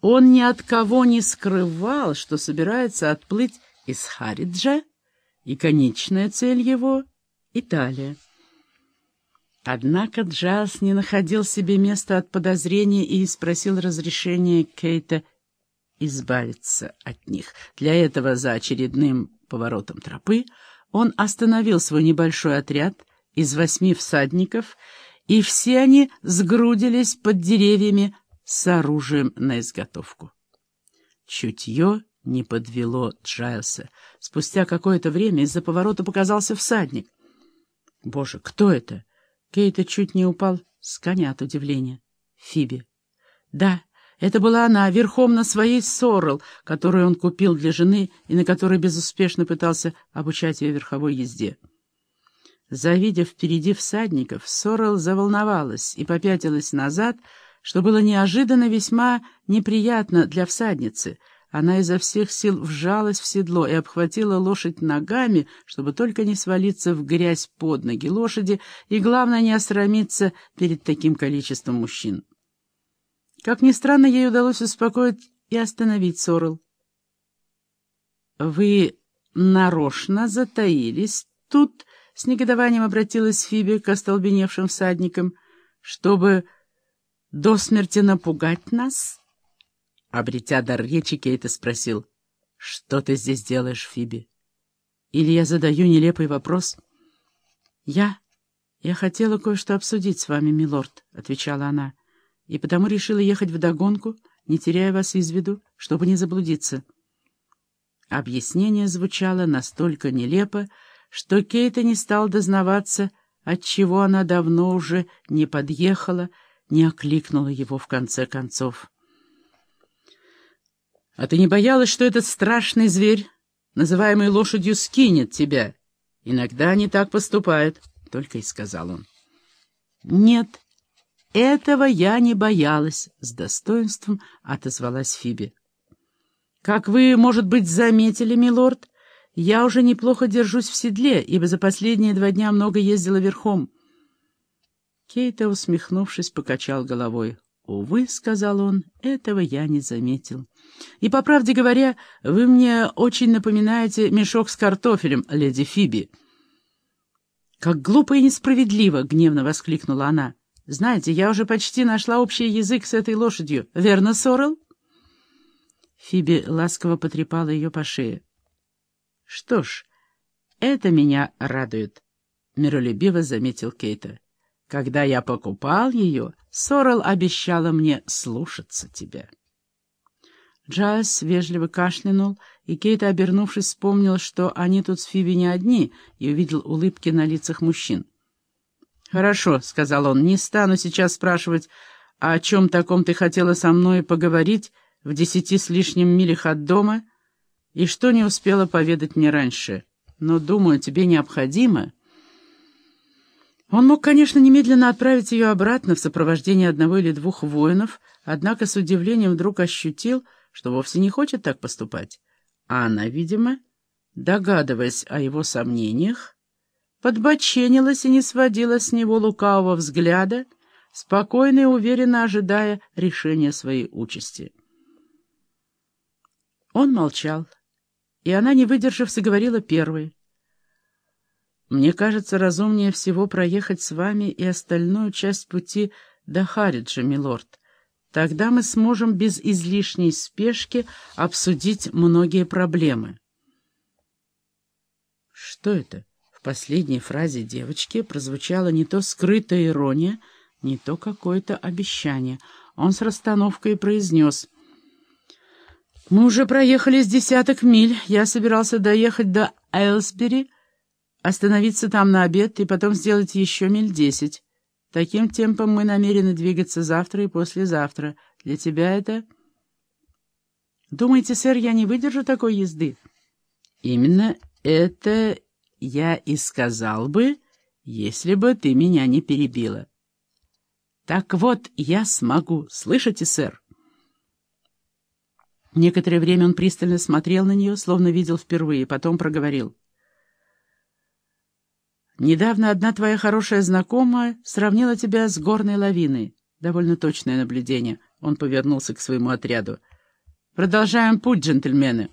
Он ни от кого не скрывал, что собирается отплыть из Хариджа, и конечная цель его — Италия. Однако Джаз не находил себе места от подозрения и спросил разрешения Кейта избавиться от них. Для этого за очередным поворотом тропы он остановил свой небольшой отряд из восьми всадников, и все они сгрудились под деревьями с оружием на изготовку. Чутье не подвело Джайлса. Спустя какое-то время из-за поворота показался всадник. «Боже, кто это?» Кейта чуть не упал с коня от удивления. Фиби. Да, это была она, верхом на своей Сорел, которую он купил для жены и на которой безуспешно пытался обучать ее верховой езде. Завидев впереди всадников, Сорел заволновалась и попятилась назад, что было неожиданно весьма неприятно для всадницы — она изо всех сил вжалась в седло и обхватила лошадь ногами, чтобы только не свалиться в грязь под ноги лошади и, главное, не осрамиться перед таким количеством мужчин. Как ни странно, ей удалось успокоить и остановить Сорел. «Вы нарочно затаились тут?» — с негодованием обратилась Фиби к остолбеневшим всадникам. «Чтобы до смерти напугать нас?» Обретя дар речи, Кейта спросил, «Что ты здесь делаешь, Фиби?» «Или я задаю нелепый вопрос?» «Я? Я хотела кое-что обсудить с вами, милорд», — отвечала она, «и потому решила ехать вдогонку, не теряя вас из виду, чтобы не заблудиться». Объяснение звучало настолько нелепо, что Кейта не стал дознаваться, отчего она давно уже не подъехала, не окликнула его в конце концов. А ты не боялась, что этот страшный зверь, называемый лошадью, скинет тебя? Иногда они так поступают, — только и сказал он. Нет, этого я не боялась, — с достоинством отозвалась Фиби. Как вы, может быть, заметили, милорд, я уже неплохо держусь в седле, ибо за последние два дня много ездила верхом. Кейта, усмехнувшись, покачал головой. «Увы», — сказал он, — «этого я не заметил». И, по правде говоря, вы мне очень напоминаете мешок с картофелем, леди Фиби. «Как глупо и несправедливо!» — гневно воскликнула она. «Знаете, я уже почти нашла общий язык с этой лошадью. Верно, Сорел?» Фиби ласково потрепала ее по шее. «Что ж, это меня радует», — миролюбиво заметил Кейта. «Когда я покупал ее, Сорел обещала мне слушаться тебя». Джайлс вежливо кашлянул, и Кейт, обернувшись, вспомнил, что они тут с Фиби не одни, и увидел улыбки на лицах мужчин. «Хорошо», — сказал он, — «не стану сейчас спрашивать, о чем таком ты хотела со мной поговорить в десяти с лишним милях от дома, и что не успела поведать мне раньше. Но, думаю, тебе необходимо...» Он мог, конечно, немедленно отправить ее обратно в сопровождении одного или двух воинов, однако с удивлением вдруг ощутил, что вовсе не хочет так поступать. А она, видимо, догадываясь о его сомнениях, подбоченилась и не сводила с него лукавого взгляда, спокойно и уверенно ожидая решения своей участи. Он молчал, и она, не выдержав, заговорила первой. «Мне кажется, разумнее всего проехать с вами и остальную часть пути до Хариджа, милорд. Тогда мы сможем без излишней спешки обсудить многие проблемы. Что это? В последней фразе девочки прозвучала не то скрытая ирония, не то какое-то обещание. Он с расстановкой произнес. «Мы уже проехали с десяток миль. Я собирался доехать до Эйлсбери, остановиться там на обед и потом сделать еще миль десять. Таким темпом мы намерены двигаться завтра и послезавтра. Для тебя это... Думаете, сэр, я не выдержу такой езды? Именно это я и сказал бы, если бы ты меня не перебила. Так вот, я смогу. Слышите, сэр? Некоторое время он пристально смотрел на нее, словно видел впервые, потом проговорил. Недавно одна твоя хорошая знакомая сравнила тебя с горной лавиной. Довольно точное наблюдение. Он повернулся к своему отряду. Продолжаем путь, джентльмены.